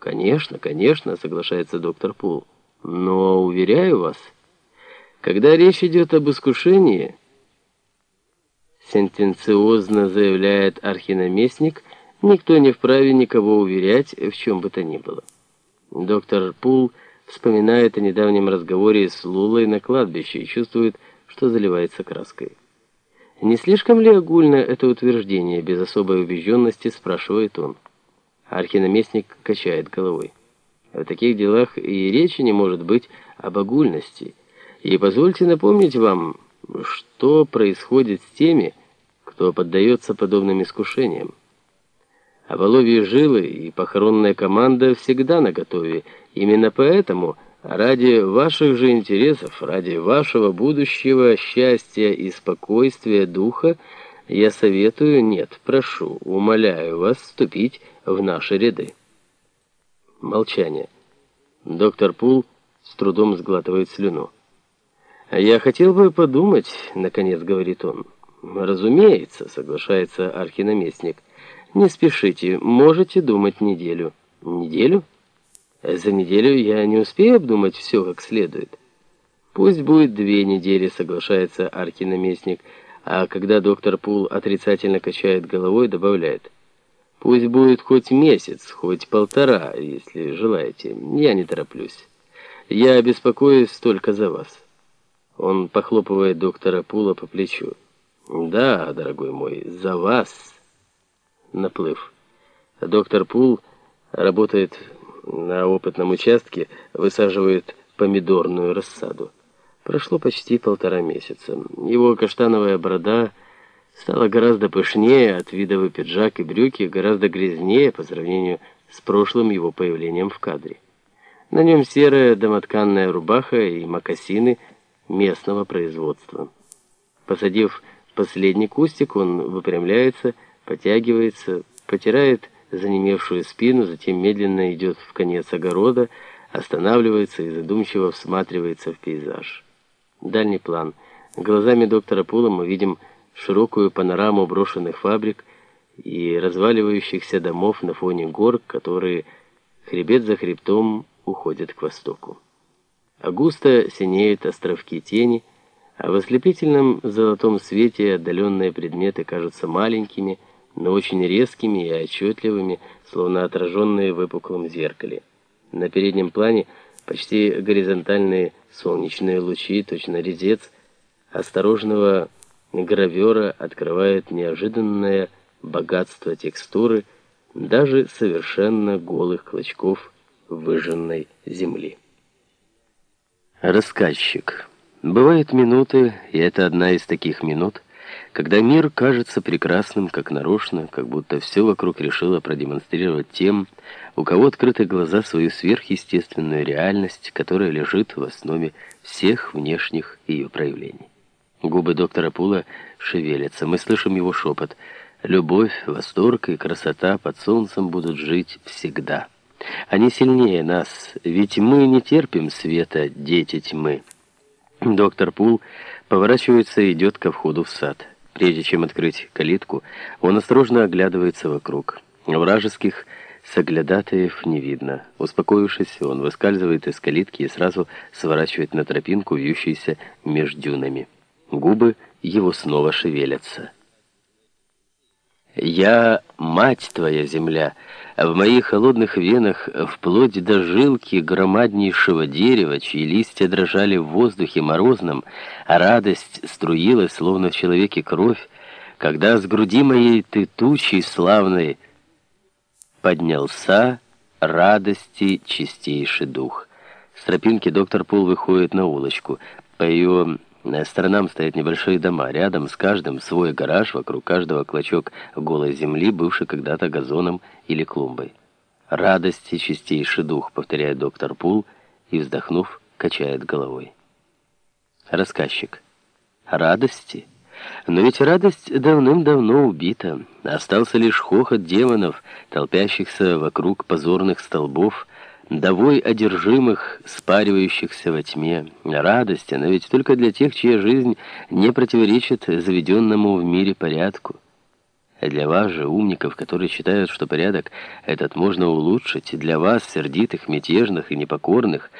Конечно, конечно, соглашается доктор Пул. Но, уверяю вас, когда речь идет об искушении, сентенциозно заявляет архинаместник, никто не вправе никого уверять в чем бы то ни было. Доктор Пул вспоминает о недавнем разговоре с Лулой на кладбище и чувствует, что заливается краской. Не слишком ли огульно это утверждение, без особой убежденности, спрашивает он. Архинаместник качает головой. В таких делах и речи не может быть об огульности. И позвольте напомнить вам, что происходит с теми, кто поддается подобным искушениям. А воловьи жилы и похоронная команда всегда наготове. Именно поэтому, ради ваших же интересов, ради вашего будущего счастья и спокойствия духа, я советую, нет, прошу, умоляю вас вступить в наши ряды. Молчание. Доктор Пул с трудом сглатывает слюну. «Я хотел бы подумать», — наконец говорит он. «Разумеется», — соглашается архинаместник. «Не спешите, можете думать неделю». «Неделю?» «За неделю я не успею обдумать все как следует». «Пусть будет две недели», — соглашается архинаместник, а когда доктор Пул отрицательно качает головой, добавляет. «Пусть будет хоть месяц, хоть полтора, если желаете. Я не тороплюсь. Я беспокоюсь только за вас». Он похлопывает доктора Пула по плечу. «Да, дорогой мой, за вас!» Наплыв. Доктор Пул работает на опытном участке, высаживает помидорную рассаду. Прошло почти полтора месяца. Его каштановая борода стала гораздо пышнее, от видовый пиджак и брюки гораздо грязнее по сравнению с прошлым его появлением в кадре. На нем серая домотканная рубаха и мокасины местного производства. Посадив последний кустик, он выпрямляется, потягивается, потирает занемевшую спину, затем медленно идет в конец огорода, останавливается и задумчиво всматривается в пейзаж. Дальний план. Глазами доктора Пула мы видим широкую панораму брошенных фабрик и разваливающихся домов на фоне гор, которые хребет за хребтом уходят к востоку. А густо синеют островки тени, а в ослепительном золотом свете отдаленные предметы кажутся маленькими, но очень резкими и отчетливыми, словно отраженные в выпуклом зеркале. На переднем плане почти горизонтальные солнечные лучи, точно резец осторожного гравера открывает неожиданное богатство текстуры даже совершенно голых клочков выжженной земли. Рассказчик. Бывают минуты, и это одна из таких минут, когда мир кажется прекрасным, как нарочно, как будто все вокруг решило продемонстрировать тем, у кого открыты глаза свою сверхъестественную реальность, которая лежит в основе всех внешних ее проявлений. Губы доктора Пула шевелятся, мы слышим его шепот. Любовь, восторг и красота под солнцем будут жить всегда. Они сильнее нас, ведь мы не терпим света, дети тьмы. Доктор Пул поворачивается и идет ко входу в сад. Прежде чем открыть калитку, он осторожно оглядывается вокруг. Вражеских соглядатаев не видно. Успокоившись, он выскальзывает из калитки и сразу сворачивает на тропинку, вьющуюся между дюнами. Губы его снова шевелятся. «Я мать твоя, земля!» В моих холодных венах, вплоть до жилки громаднейшего дерева, чьи листья дрожали в воздухе морозном, а радость струилась, словно в человеке кровь, когда с груди моей ты тучей славной поднялся радости чистейший дух. С тропинки доктор Пул выходит на улочку. По ее сторонам стоят небольшие дома. Рядом с каждым свой гараж, вокруг каждого клочок голой земли, бывший когда-то газоном или клумбой. «Радость и чистейший дух», — повторяет доктор Пул и, вздохнув, качает головой. Рассказчик. «Радости?» Но ведь радость давным-давно убита. Остался лишь хохот демонов, толпящихся вокруг позорных столбов, довой одержимых, спаривающихся во тьме. Радость, она ведь только для тех, чья жизнь не противоречит заведенному в мире порядку. Для вас же, умников, которые считают, что порядок этот можно улучшить, для вас, сердитых, мятежных и непокорных,